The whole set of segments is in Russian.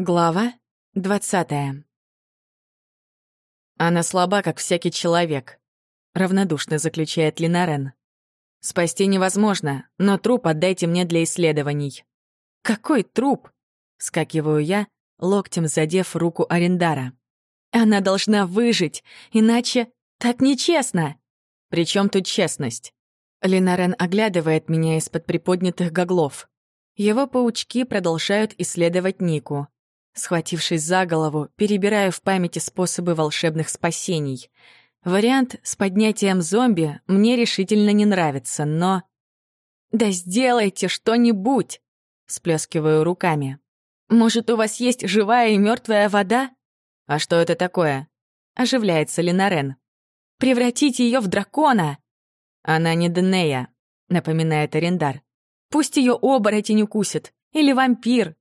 Глава двадцатая. Она слаба, как всякий человек, равнодушно заключает Линарен. Спасти невозможно, но труп отдайте мне для исследований. Какой труп? Скакиваю я, локтем задев руку Арендара. Она должна выжить, иначе так нечестно. Причем тут честность? Линарен оглядывает меня из-под приподнятых гоглов. Его паучки продолжают исследовать Нику. Схватившись за голову, перебираю в памяти способы волшебных спасений. Вариант с поднятием зомби мне решительно не нравится, но... «Да сделайте что-нибудь!» — сплескиваю руками. «Может, у вас есть живая и мертвая вода?» «А что это такое?» — оживляется Ленарен. «Превратите ее в дракона!» «Она не Денея», — напоминает Арендар. «Пусть ее оборотень укусит. Или вампир.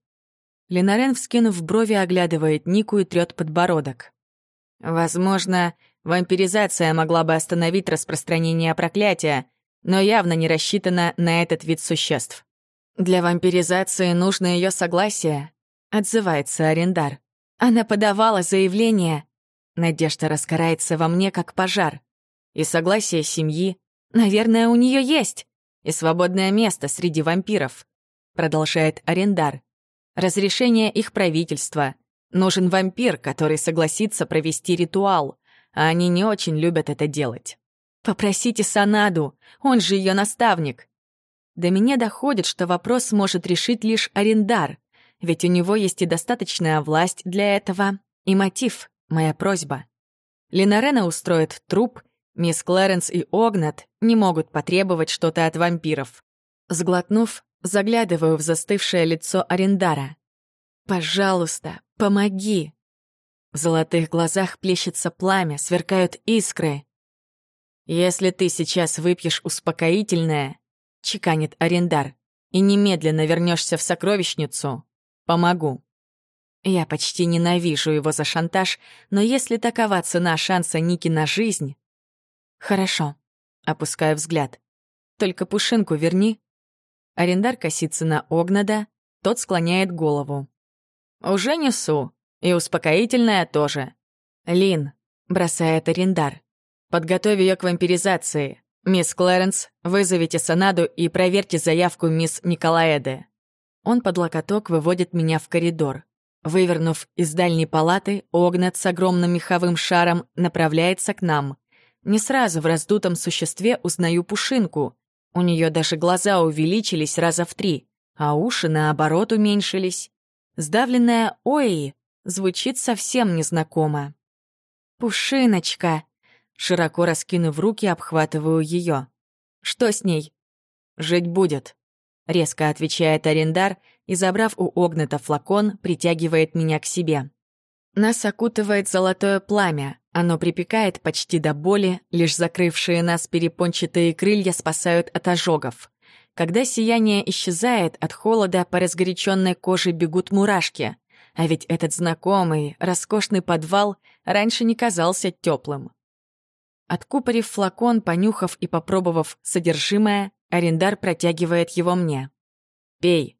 Ленарен, вскинув брови, оглядывает Нику и трёт подбородок. «Возможно, вампиризация могла бы остановить распространение проклятия, но явно не рассчитана на этот вид существ. Для вампиризации нужно ее согласие», — отзывается Арендар. «Она подавала заявление». Надежда раскарается во мне, как пожар. И согласие семьи, наверное, у нее есть. И свободное место среди вампиров, продолжает Арендар разрешение их правительства. Нужен вампир, который согласится провести ритуал, а они не очень любят это делать. Попросите Санаду, он же ее наставник. До меня доходит, что вопрос может решить лишь Арендар, ведь у него есть и достаточная власть для этого, и мотив — моя просьба. Линарена устроит труп, мисс Клэренс и Огнат не могут потребовать что-то от вампиров. Сглотнув, Заглядываю в застывшее лицо Арендара. «Пожалуйста, помоги!» В золотых глазах плещется пламя, сверкают искры. «Если ты сейчас выпьешь успокоительное», — чеканит Арендар, «и немедленно вернешься в сокровищницу, помогу». Я почти ненавижу его за шантаж, но если такова цена шанса Ники на жизнь... Хорошо, опускаю взгляд. Только пушинку верни, Арендар косится на Огнада, тот склоняет голову. «Уже несу. И успокоительное тоже. Лин», — бросает Арендар, — «подготовь ее к вампиризации. Мисс Клэренс, вызовите Санаду и проверьте заявку мисс Николаэды». Он под локоток выводит меня в коридор. Вывернув из дальней палаты, Огнат с огромным меховым шаром направляется к нам. Не сразу в раздутом существе узнаю Пушинку. У нее даже глаза увеличились раза в три, а уши, наоборот, уменьшились. Сдавленная «Ой» звучит совсем незнакомо. «Пушиночка!» Широко раскинув руки, обхватываю ее. «Что с ней?» «Жить будет», — резко отвечает арендар и, забрав у Огнета флакон, притягивает меня к себе. Нас окутывает золотое пламя, оно припекает почти до боли, лишь закрывшие нас перепончатые крылья спасают от ожогов. Когда сияние исчезает, от холода по разгоряченной коже бегут мурашки. А ведь этот знакомый, роскошный подвал раньше не казался теплым. Откупорив флакон, понюхав и попробовав содержимое, арендар протягивает его мне. «Пей»,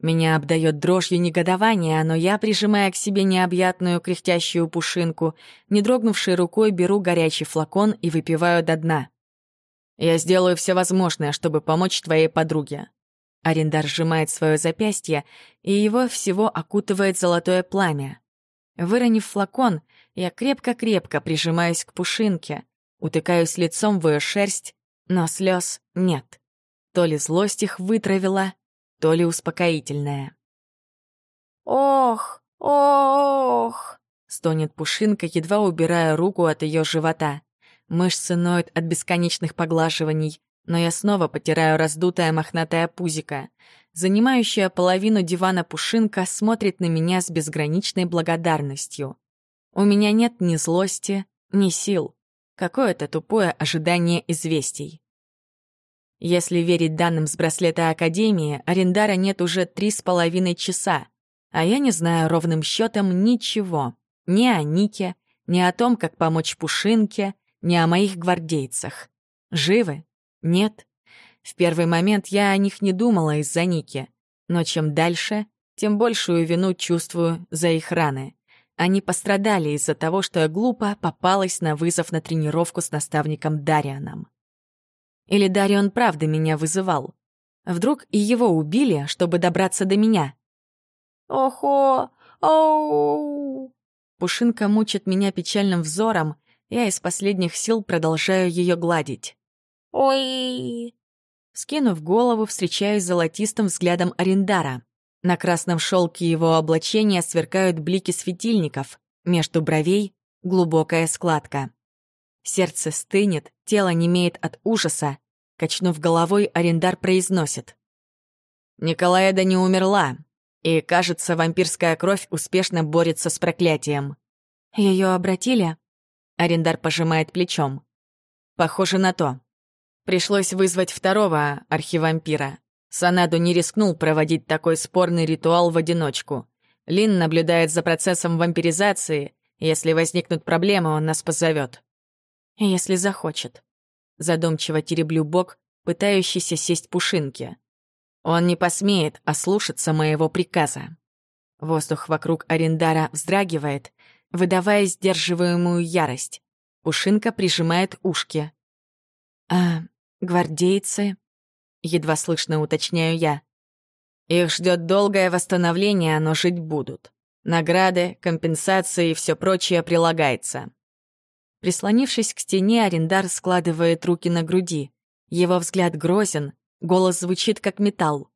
меня обдает дрожью негодования, но я, прижимая к себе необъятную кряхтящую пушинку, не дрогнувшей рукой беру горячий флакон и выпиваю до дна. «Я сделаю все возможное, чтобы помочь твоей подруге». Арендар сжимает свое запястье, и его всего окутывает золотое пламя. Выронив флакон, я крепко-крепко прижимаюсь к пушинке, утыкаюсь лицом в ее шерсть, но слез нет. То ли злость их вытравила, то ли успокоительное. «Ох, ох!» — стонет Пушинка, едва убирая руку от ее живота. Мышцы ноют от бесконечных поглаживаний, но я снова потираю раздутое мохнатое пузико. Занимающая половину дивана Пушинка смотрит на меня с безграничной благодарностью. У меня нет ни злости, ни сил. Какое-то тупое ожидание известий. Если верить данным с браслета Академии, арендара нет уже три с половиной часа, а я не знаю ровным счетом ничего. Ни о Нике, ни о том, как помочь Пушинке, ни о моих гвардейцах. Живы? Нет. В первый момент я о них не думала из-за Ники, но чем дальше, тем большую вину чувствую за их раны. Они пострадали из-за того, что я глупо попалась на вызов на тренировку с наставником Дарианом. Или Дарион правда меня вызывал? Вдруг и его убили, чтобы добраться до меня? «Охо! Оу!» Пушинка мучит меня печальным взором, я из последних сил продолжаю ее гладить. «Ой!» Скинув голову, встречаюсь золотистым взглядом Арендара. На красном шелке его облачения сверкают блики светильников, между бровей — глубокая складка. Сердце стынет, тело немеет от ужаса. Качнув головой, Арендар произносит. «Николаэда не умерла, и, кажется, вампирская кровь успешно борется с проклятием». Ее обратили?» Арендар пожимает плечом. «Похоже на то. Пришлось вызвать второго архивампира. Санаду не рискнул проводить такой спорный ритуал в одиночку. Лин наблюдает за процессом вампиризации. Если возникнут проблемы, он нас позовет. Если захочет. Задумчиво тереблю бок, пытающийся сесть пушинки. Он не посмеет ослушаться моего приказа. Воздух вокруг Арендара вздрагивает, выдавая сдерживаемую ярость. Пушинка прижимает ушки. «А гвардейцы?» Едва слышно уточняю я. Их ждет долгое восстановление, но жить будут. Награды, компенсации и все прочее прилагается. Прислонившись к стене, Арендар складывает руки на груди. Его взгляд грозен, голос звучит как металл.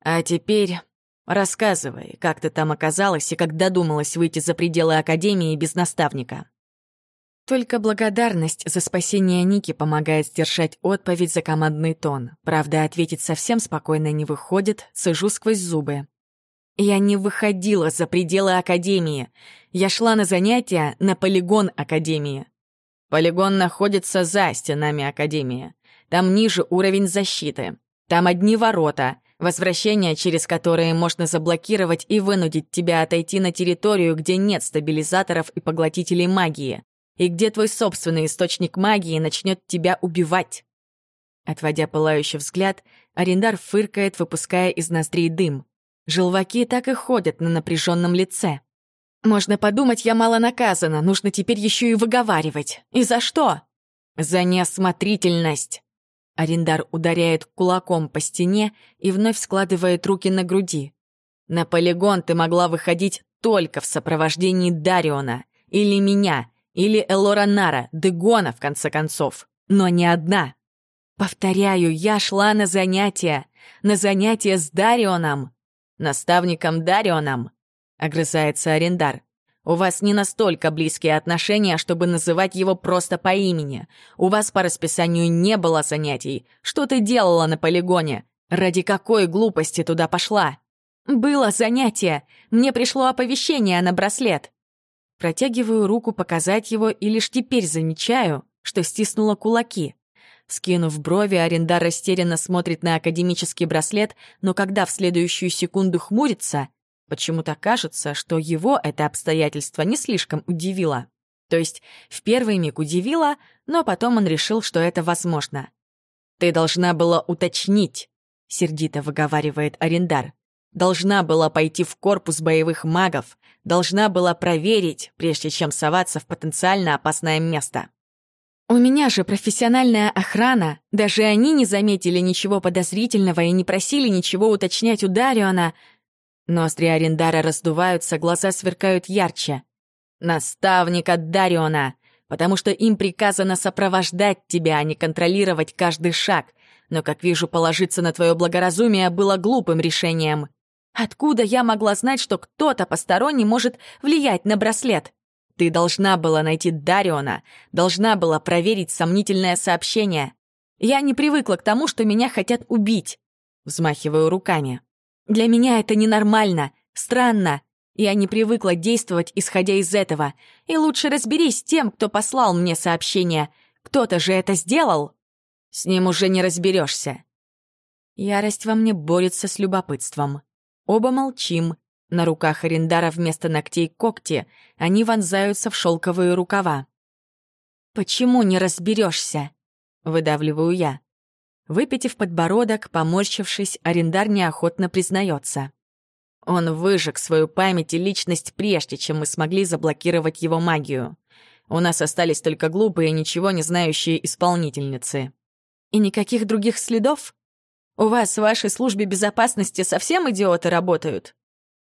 «А теперь рассказывай, как ты там оказалась и как додумалась выйти за пределы Академии без наставника». Только благодарность за спасение Ники помогает сдержать отповедь за командный тон. Правда, ответить совсем спокойно не выходит, сижу сквозь зубы. Я не выходила за пределы Академии. Я шла на занятия на полигон Академии. Полигон находится за стенами Академии. Там ниже уровень защиты. Там одни ворота, возвращения через которые можно заблокировать и вынудить тебя отойти на территорию, где нет стабилизаторов и поглотителей магии и где твой собственный источник магии начнет тебя убивать. Отводя пылающий взгляд, Арендар фыркает, выпуская из ноздрей дым. Желваки так и ходят на напряженном лице. Можно подумать, я мало наказана, нужно теперь еще и выговаривать. И за что? За неосмотрительность. Арендар ударяет кулаком по стене и вновь складывает руки на груди. На полигон ты могла выходить только в сопровождении Дариона или меня, или Элора Нара, Дегона, в конце концов. Но не одна. Повторяю, я шла на занятия. На занятия с Дарионом. Наставником Дарионом. Огрызается Арендар. У вас не настолько близкие отношения, чтобы называть его просто по имени. У вас по расписанию не было занятий. Что ты делала на полигоне? Ради какой глупости туда пошла? Было занятие. Мне пришло оповещение на браслет. Протягиваю руку показать его и лишь теперь замечаю, что стиснула кулаки. Скинув брови, арендар растерянно смотрит на академический браслет, но когда в следующую секунду хмурится, почему-то кажется, что его это обстоятельство не слишком удивило. То есть в первый миг удивило, но потом он решил, что это возможно. «Ты должна была уточнить», — сердито выговаривает арендар. «Должна была пойти в корпус боевых магов, должна была проверить, прежде чем соваться в потенциально опасное место. У меня же профессиональная охрана, даже они не заметили ничего подозрительного и не просили ничего уточнять у Дариона. Ноздри Арендара раздуваются, глаза сверкают ярче. Наставник от Дариона, потому что им приказано сопровождать тебя, а не контролировать каждый шаг. Но, как вижу, положиться на твое благоразумие было глупым решением. Откуда я могла знать, что кто-то посторонний может влиять на браслет? Ты должна была найти Дариона, должна была проверить сомнительное сообщение. Я не привыкла к тому, что меня хотят убить. Взмахиваю руками. Для меня это ненормально, странно. Я не привыкла действовать, исходя из этого. И лучше разберись с тем, кто послал мне сообщение. Кто-то же это сделал. С ним уже не разберешься. Ярость во мне борется с любопытством. Оба молчим. На руках Арендара вместо ногтей когти, они вонзаются в шелковые рукава. «Почему не разберешься? выдавливаю я. Выпитив подбородок, поморщившись, Арендар неохотно признается. Он выжег свою память и личность прежде, чем мы смогли заблокировать его магию. У нас остались только глупые, ничего не знающие исполнительницы. И никаких других следов? У вас в вашей службе безопасности совсем идиоты работают?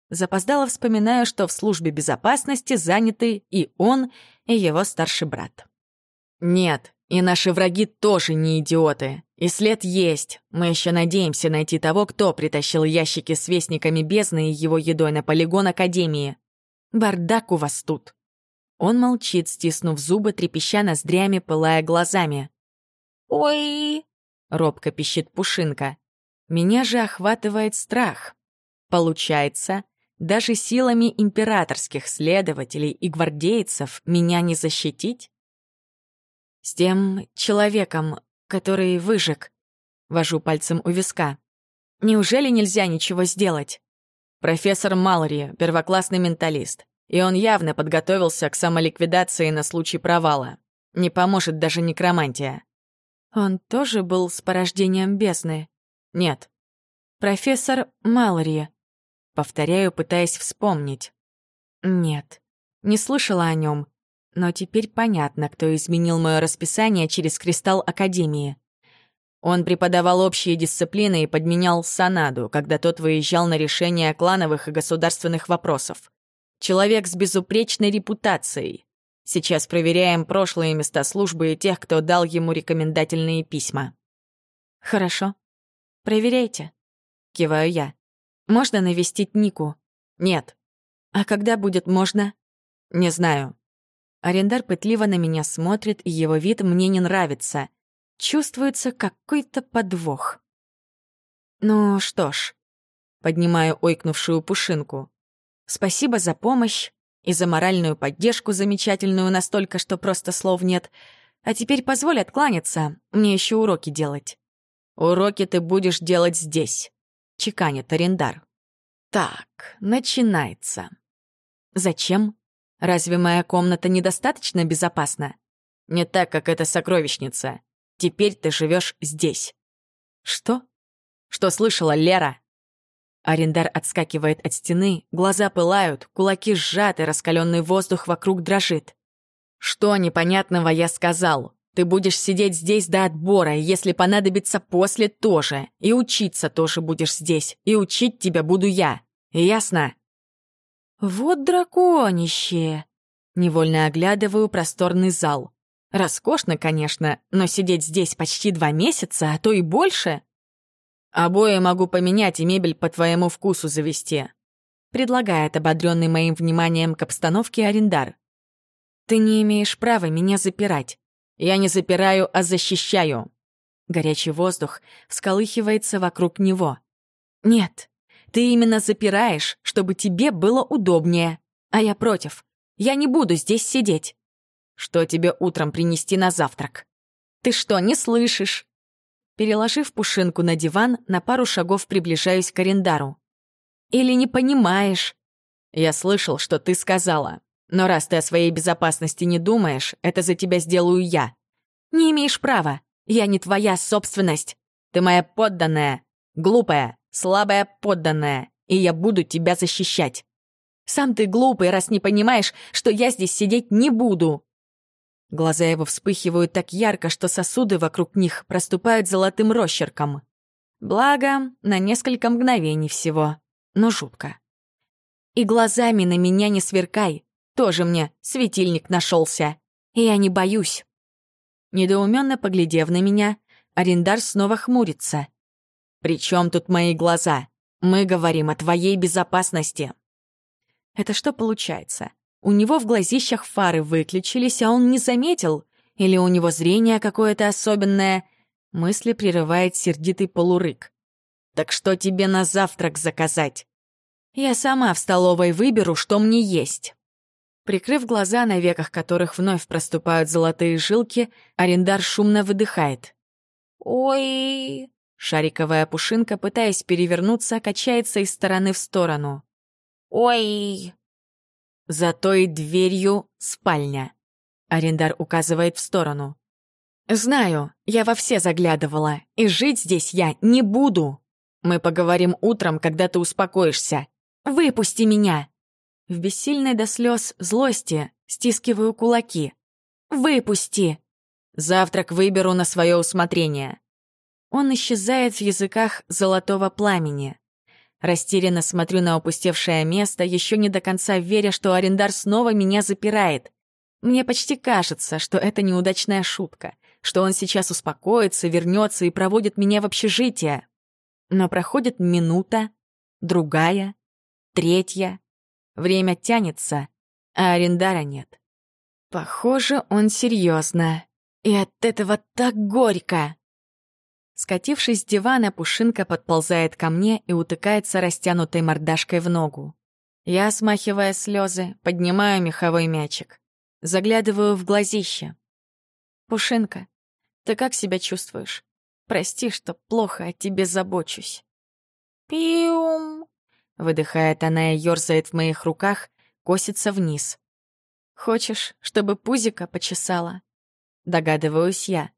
Запоздало вспоминаю, что в службе безопасности заняты и он, и его старший брат. Нет, и наши враги тоже не идиоты. И след есть. Мы еще надеемся найти того, кто притащил ящики с вестниками бездны и его едой на полигон Академии. Бардак у вас тут. Он молчит, стиснув зубы, трепеща ноздрями, пылая глазами. «Ой!» — робко пищит Пушинка. Меня же охватывает страх. Получается, даже силами императорских следователей и гвардейцев меня не защитить? С тем человеком, который выжег, вожу пальцем у виска. Неужели нельзя ничего сделать? Профессор Малори, первоклассный менталист, и он явно подготовился к самоликвидации на случай провала. Не поможет даже некромантия. Он тоже был с порождением бездны? Нет. Профессор Малори. Повторяю, пытаясь вспомнить. Нет, не слышала о нем. Но теперь понятно, кто изменил мое расписание через кристалл Академии. Он преподавал общие дисциплины и подменял Санаду, когда тот выезжал на решение клановых и государственных вопросов. Человек с безупречной репутацией. Сейчас проверяем прошлые места службы и тех, кто дал ему рекомендательные письма. «Хорошо. Проверяйте», — киваю я. Можно навестить Нику? Нет. А когда будет можно? Не знаю. Арендар пытливо на меня смотрит, и его вид мне не нравится. Чувствуется какой-то подвох. Ну что ж, поднимаю ойкнувшую пушинку. Спасибо за помощь и за моральную поддержку замечательную настолько, что просто слов нет. А теперь позволь откланяться, мне еще уроки делать. Уроки ты будешь делать здесь. — чеканит арендар. «Так, начинается. Зачем? Разве моя комната недостаточно безопасна? Не так, как эта сокровищница. Теперь ты живешь здесь». «Что? Что слышала Лера?» Арендар отскакивает от стены, глаза пылают, кулаки сжаты, раскаленный воздух вокруг дрожит. «Что непонятного я сказал? Ты будешь сидеть здесь до отбора, если понадобится после тоже. И учиться тоже будешь здесь. И учить тебя буду я. Ясно?» «Вот драконище!» Невольно оглядываю просторный зал. Роскошно, конечно, но сидеть здесь почти два месяца, а то и больше. Обои могу поменять и мебель по твоему вкусу завести. Предлагает ободренный моим вниманием к обстановке арендар. Ты не имеешь права меня запирать. Я не запираю, а защищаю. Горячий воздух всколыхивается вокруг него. Нет, ты именно запираешь, чтобы тебе было удобнее. А я против. Я не буду здесь сидеть. Что тебе утром принести на завтрак? Ты что, не слышишь? Переложив пушинку на диван, на пару шагов приближаюсь к арендару. Или не понимаешь? Я слышал, что ты сказала. Но раз ты о своей безопасности не думаешь, это за тебя сделаю я. Не имеешь права. Я не твоя собственность. Ты моя подданная. Глупая, слабая подданная. И я буду тебя защищать. Сам ты глупый, раз не понимаешь, что я здесь сидеть не буду. Глаза его вспыхивают так ярко, что сосуды вокруг них проступают золотым росчерком. Благо, на несколько мгновений всего, но жутко. И глазами на меня не сверкай, тоже мне светильник нашелся. Я не боюсь. Недоуменно поглядев на меня, Арендар снова хмурится. «При чем тут мои глаза? Мы говорим о твоей безопасности». Это что получается? У него в глазищах фары выключились, а он не заметил? Или у него зрение какое-то особенное? Мысли прерывает сердитый полурык. «Так что тебе на завтрак заказать?» «Я сама в столовой выберу, что мне есть». Прикрыв глаза, на веках которых вновь проступают золотые жилки, арендар шумно выдыхает. «Ой...» Шариковая пушинка, пытаясь перевернуться, качается из стороны в сторону. «Ой...» За той дверью спальня. Арендар указывает в сторону. «Знаю, я во все заглядывала, и жить здесь я не буду. Мы поговорим утром, когда ты успокоишься. Выпусти меня!» В бессильной до слез злости стискиваю кулаки. «Выпусти!» Завтрак выберу на свое усмотрение. Он исчезает в языках золотого пламени. Растерянно смотрю на опустевшее место, еще не до конца веря, что арендар снова меня запирает. Мне почти кажется, что это неудачная шутка, что он сейчас успокоится, вернется и проводит меня в общежитие. Но проходит минута, другая, третья. Время тянется, а арендара нет. Похоже, он серьезно. И от этого так горько. Скатившись с дивана, Пушинка подползает ко мне и утыкается растянутой мордашкой в ногу. Я, смахивая слезы, поднимаю меховой мячик. Заглядываю в глазище. «Пушинка, ты как себя чувствуешь? Прости, что плохо о тебе забочусь». «Пиум!» — выдыхает она и ёрзает в моих руках, косится вниз. «Хочешь, чтобы пузика почесала?» Догадываюсь я.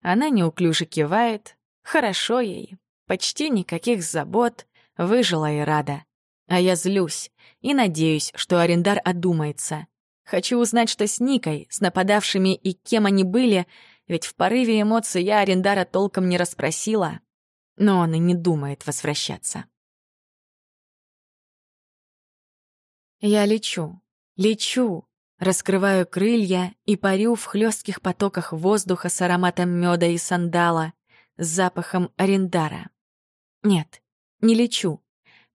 Она неуклюже кивает. Хорошо ей. Почти никаких забот. Выжила и рада. А я злюсь и надеюсь, что арендар одумается. Хочу узнать, что с Никой, с нападавшими и кем они были, ведь в порыве эмоций я арендара толком не расспросила. Но он и не думает возвращаться. Я лечу, лечу, Раскрываю крылья и парю в хлестких потоках воздуха с ароматом меда и сандала, с запахом арендара. Нет, не лечу.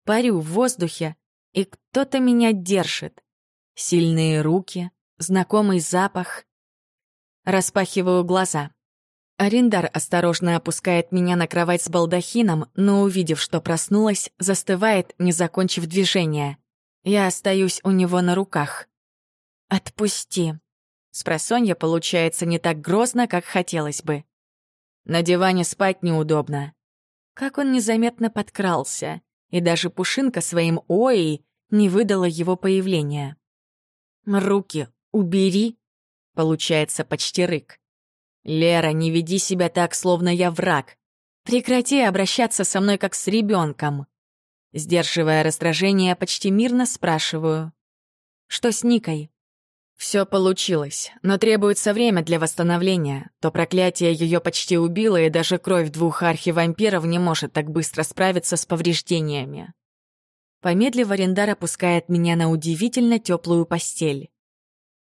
Парю в воздухе, и кто-то меня держит. Сильные руки, знакомый запах. Распахиваю глаза. Арендар осторожно опускает меня на кровать с балдахином, но, увидев, что проснулась, застывает, не закончив движение. Я остаюсь у него на руках. «Отпусти». Спросонья получается не так грозно, как хотелось бы. На диване спать неудобно. Как он незаметно подкрался, и даже Пушинка своим «Ой» не выдала его появления. «Руки убери», — получается почти рык. «Лера, не веди себя так, словно я враг. Прекрати обращаться со мной как с ребенком. Сдерживая раздражение, почти мирно спрашиваю. «Что с Никой?» Все получилось, но требуется время для восстановления. То проклятие ее почти убило, и даже кровь двух архивампиров не может так быстро справиться с повреждениями. Помедлив, арендар опускает меня на удивительно теплую постель.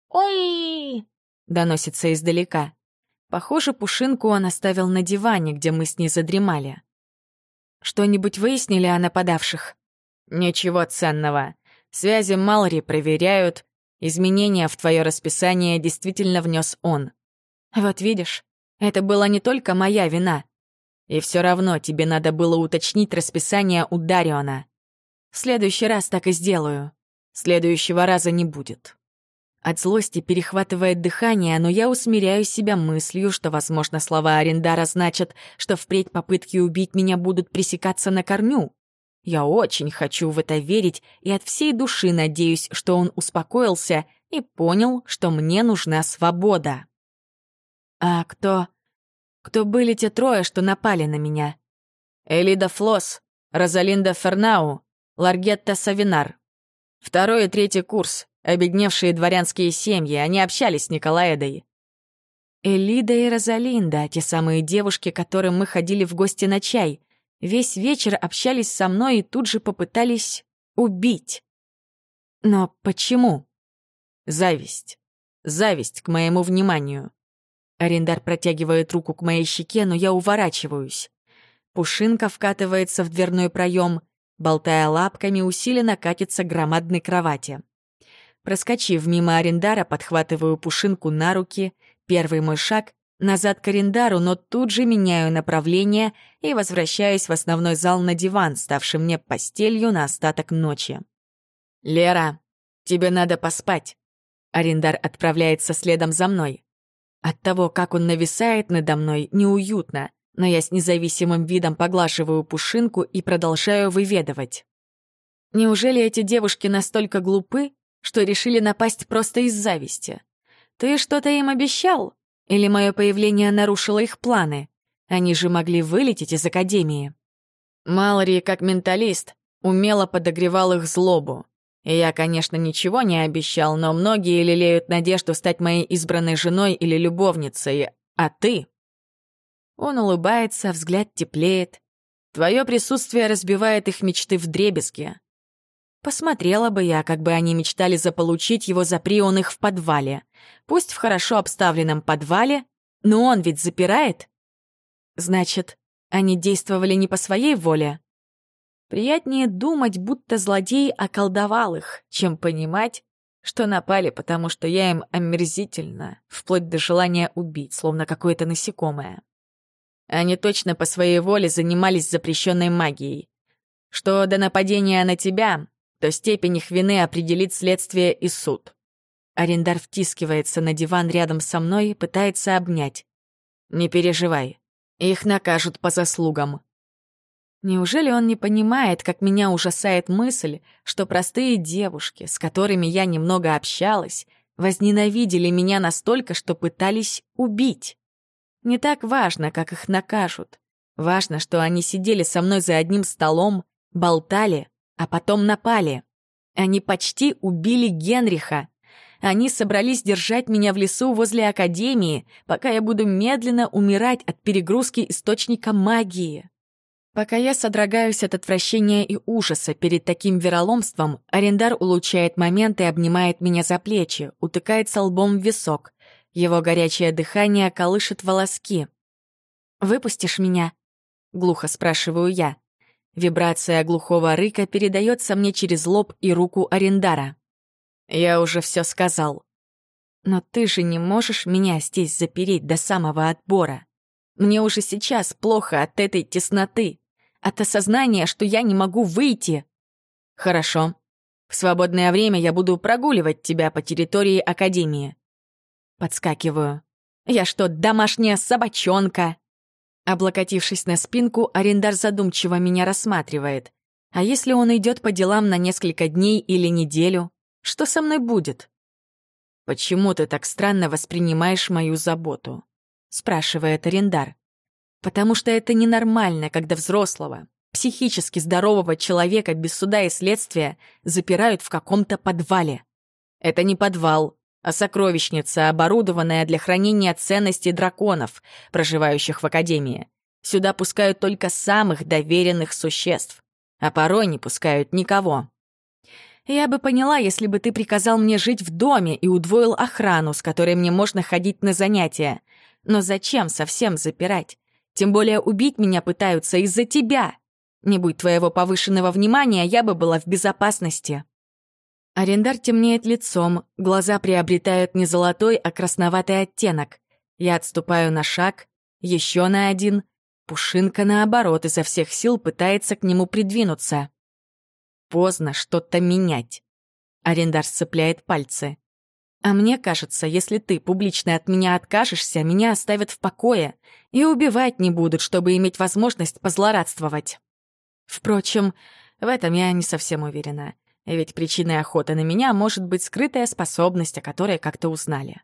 «Ой!» — доносится издалека. Похоже, пушинку он оставил на диване, где мы с ней задремали. Что-нибудь выяснили о нападавших? Ничего ценного. Связи Малри проверяют, Изменения в твое расписание действительно внес он. Вот видишь, это была не только моя вина. И все равно тебе надо было уточнить расписание у Дариона. В следующий раз так и сделаю. Следующего раза не будет. От злости перехватывает дыхание, но я усмиряю себя мыслью, что, возможно, слова Арендара значат, что впредь попытки убить меня будут пресекаться на корню. Я очень хочу в это верить и от всей души надеюсь, что он успокоился и понял, что мне нужна свобода. А кто... Кто были те трое, что напали на меня? Элида Флос, Розалинда Фернау, Ларгетта Савинар. Второй и третий курс, обедневшие дворянские семьи, они общались с Николаэдой. Элида и Розалинда, те самые девушки, которым мы ходили в гости на чай весь вечер общались со мной и тут же попытались убить. Но почему? Зависть. Зависть к моему вниманию. Арендар протягивает руку к моей щеке, но я уворачиваюсь. Пушинка вкатывается в дверной проем, болтая лапками, усиленно катится к громадной кровати. Проскочив мимо Арендара, подхватываю Пушинку на руки. Первый мой шаг Назад к арендару, но тут же меняю направление и возвращаюсь в основной зал на диван, ставший мне постелью на остаток ночи. «Лера, тебе надо поспать». Арендар отправляется следом за мной. От того, как он нависает надо мной, неуютно, но я с независимым видом поглаживаю пушинку и продолжаю выведывать. Неужели эти девушки настолько глупы, что решили напасть просто из зависти? Ты что-то им обещал? Или мое появление нарушило их планы? Они же могли вылететь из Академии. Малори, как менталист, умело подогревал их злобу. И я, конечно, ничего не обещал, но многие лелеют надежду стать моей избранной женой или любовницей, а ты...» Он улыбается, взгляд теплеет. Твое присутствие разбивает их мечты в дребезги. Посмотрела бы я, как бы они мечтали заполучить его за прион их в подвале. Пусть в хорошо обставленном подвале, но он ведь запирает. Значит, они действовали не по своей воле. Приятнее думать, будто злодей околдовал их, чем понимать, что напали, потому что я им омерзительно, вплоть до желания убить, словно какое-то насекомое. Они точно по своей воле занимались запрещенной магией. Что до нападения на тебя, то степень их вины определит следствие и суд. Арендар втискивается на диван рядом со мной и пытается обнять. «Не переживай, их накажут по заслугам». Неужели он не понимает, как меня ужасает мысль, что простые девушки, с которыми я немного общалась, возненавидели меня настолько, что пытались убить? Не так важно, как их накажут. Важно, что они сидели со мной за одним столом, болтали, а потом напали. Они почти убили Генриха. Они собрались держать меня в лесу возле Академии, пока я буду медленно умирать от перегрузки источника магии. Пока я содрогаюсь от отвращения и ужаса перед таким вероломством, Арендар улучшает момент и обнимает меня за плечи, утыкается лбом в висок. Его горячее дыхание колышет волоски. «Выпустишь меня?» — глухо спрашиваю я. Вибрация глухого рыка передается мне через лоб и руку Арендара. «Я уже все сказал». «Но ты же не можешь меня здесь запереть до самого отбора. Мне уже сейчас плохо от этой тесноты, от осознания, что я не могу выйти». «Хорошо. В свободное время я буду прогуливать тебя по территории Академии. Подскакиваю. «Я что, домашняя собачонка?» Облокотившись на спинку, арендар задумчиво меня рассматривает. А если он идет по делам на несколько дней или неделю? Что со мной будет? «Почему ты так странно воспринимаешь мою заботу?» — спрашивает арендар. «Потому что это ненормально, когда взрослого, психически здорового человека без суда и следствия запирают в каком-то подвале. Это не подвал, а сокровищница, оборудованная для хранения ценностей драконов, проживающих в Академии. Сюда пускают только самых доверенных существ, а порой не пускают никого. Я бы поняла, если бы ты приказал мне жить в доме и удвоил охрану, с которой мне можно ходить на занятия. Но зачем совсем запирать? Тем более убить меня пытаются из-за тебя. Не будь твоего повышенного внимания, я бы была в безопасности. Арендар темнеет лицом, глаза приобретают не золотой, а красноватый оттенок. Я отступаю на шаг, еще на один. Пушинка, наоборот, изо всех сил пытается к нему придвинуться. Поздно что-то менять. Арендар сцепляет пальцы. А мне кажется, если ты публично от меня откажешься, меня оставят в покое и убивать не будут, чтобы иметь возможность позлорадствовать. Впрочем, в этом я не совсем уверена. Ведь причиной охоты на меня может быть скрытая способность, о которой как-то узнали.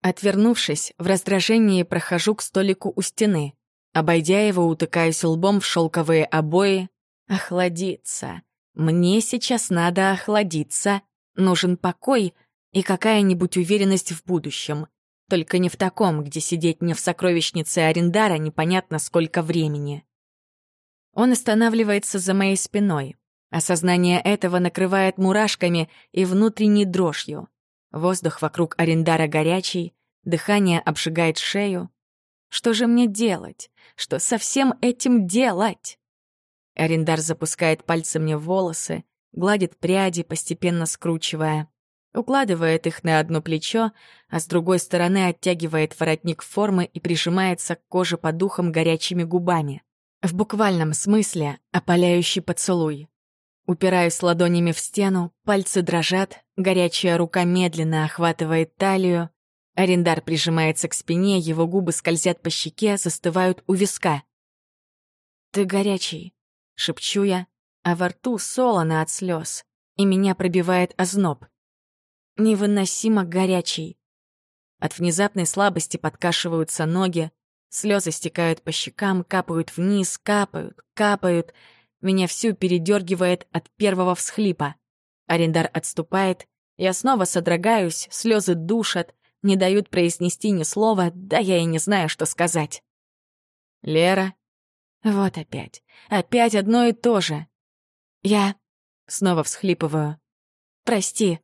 Отвернувшись, в раздражении прохожу к столику у стены. Обойдя его, утыкаюсь лбом в шелковые обои. Охладиться. Мне сейчас надо охладиться. Нужен покой и какая-нибудь уверенность в будущем. Только не в таком, где сидеть мне в сокровищнице Арендара непонятно сколько времени. Он останавливается за моей спиной. Осознание этого накрывает мурашками и внутренней дрожью. Воздух вокруг Арендара горячий, дыхание обжигает шею. Что же мне делать? Что со всем этим делать? Арендар запускает пальцы мне в волосы, гладит пряди, постепенно скручивая. Укладывает их на одно плечо, а с другой стороны оттягивает воротник формы и прижимается к коже под ухом горячими губами. В буквальном смысле опаляющий поцелуй. Упираюсь ладонями в стену, пальцы дрожат, горячая рука медленно охватывает талию. Арендар прижимается к спине, его губы скользят по щеке, застывают у виска. «Ты горячий», — шепчу я, а во рту солоно от слез, и меня пробивает озноб. Невыносимо горячий. От внезапной слабости подкашиваются ноги, слезы стекают по щекам, капают вниз, капают, капают — Меня всю передергивает от первого всхлипа. Арендар отступает, я снова содрогаюсь, слезы душат, не дают произнести ни слова, да я и не знаю, что сказать. Лера. Вот опять. Опять одно и то же. Я снова всхлипываю. Прости.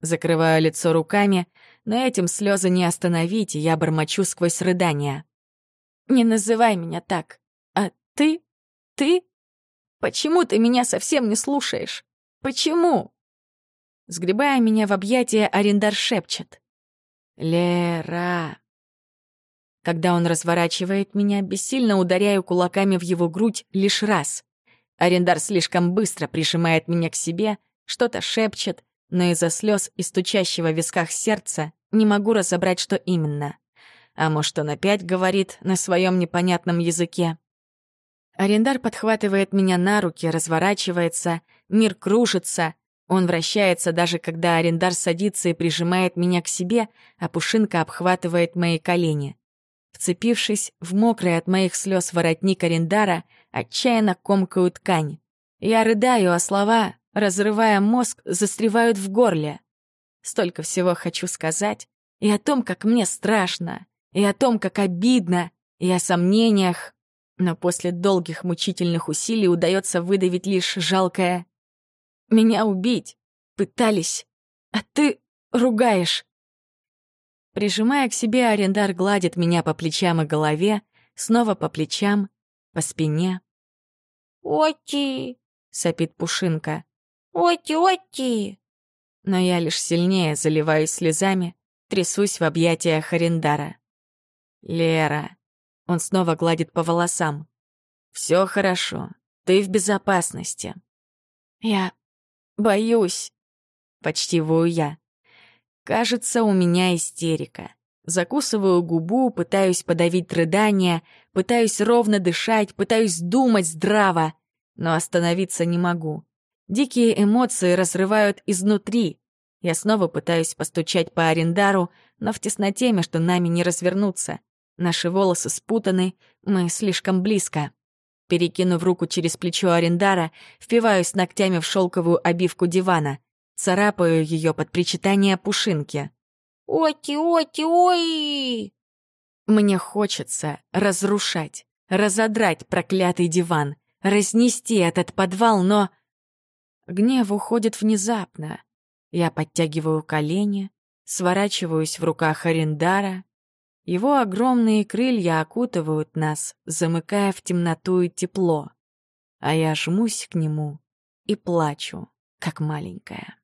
Закрываю лицо руками, но этим слезы не остановить, и я бормочу сквозь рыдания. Не называй меня так. А ты? Ты? Почему ты меня совсем не слушаешь? Почему? Сгребая меня в объятия, арендар шепчет. «Лера!» Когда он разворачивает меня, бессильно ударяю кулаками в его грудь лишь раз. Арендар слишком быстро прижимает меня к себе, что-то шепчет, но из-за слез и стучащего в висках сердца не могу разобрать, что именно. А может, он опять говорит на своем непонятном языке. Арендар подхватывает меня на руки, разворачивается, мир кружится, он вращается даже когда арендар садится и прижимает меня к себе, а пушинка обхватывает мои колени. Вцепившись в мокрый от моих слез воротник арендара, отчаянно комкаю ткань. Я рыдаю, а слова, разрывая мозг, застревают в горле. Столько всего хочу сказать. И о том, как мне страшно, и о том, как обидно, и о сомнениях. Но после долгих мучительных усилий удается выдавить лишь жалкое меня убить. Пытались. А ты ругаешь. Прижимая к себе, арендар гладит меня по плечам и голове, снова по плечам, по спине. «Оти!» — сопит Пушинка. «Оти, оти!» Но я лишь сильнее заливаюсь слезами, трясусь в объятиях арендара. «Лера!» — он снова гладит по волосам. «Все хорошо, ты в безопасности». «Я Боюсь. Почти вою я. Кажется, у меня истерика. Закусываю губу, пытаюсь подавить рыдания, пытаюсь ровно дышать, пытаюсь думать здраво, но остановиться не могу. Дикие эмоции разрывают изнутри. Я снова пытаюсь постучать по арендару, но в тесноте между нами не развернуться. Наши волосы спутаны, мы слишком близко. Перекинув руку через плечо Арендара, впиваюсь ногтями в шелковую обивку дивана, царапаю ее под причитание пушинки. «Оти, оти, ой!» Мне хочется разрушать, разодрать проклятый диван, разнести этот подвал, но... Гнев уходит внезапно. Я подтягиваю колени, сворачиваюсь в руках Арендара, его огромные крылья окутывают нас, замыкая в темноту и тепло. А я жмусь к нему и плачу, как маленькая.